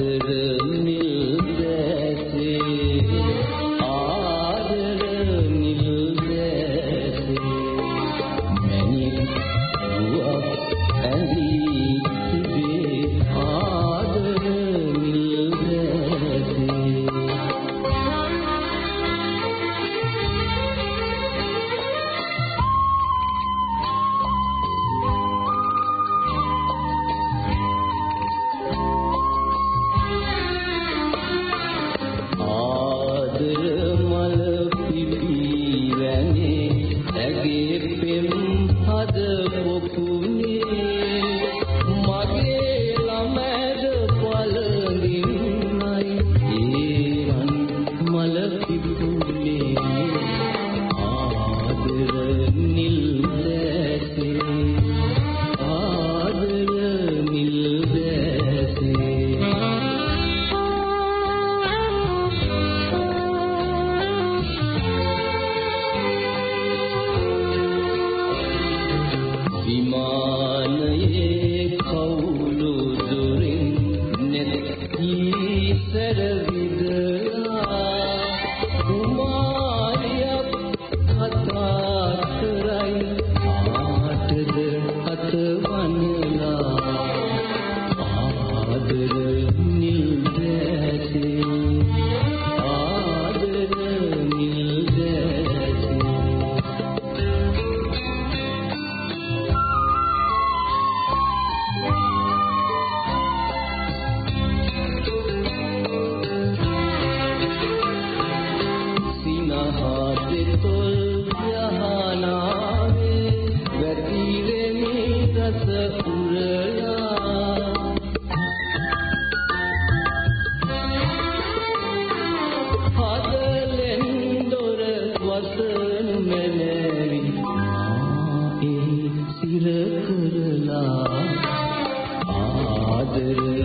Sadhu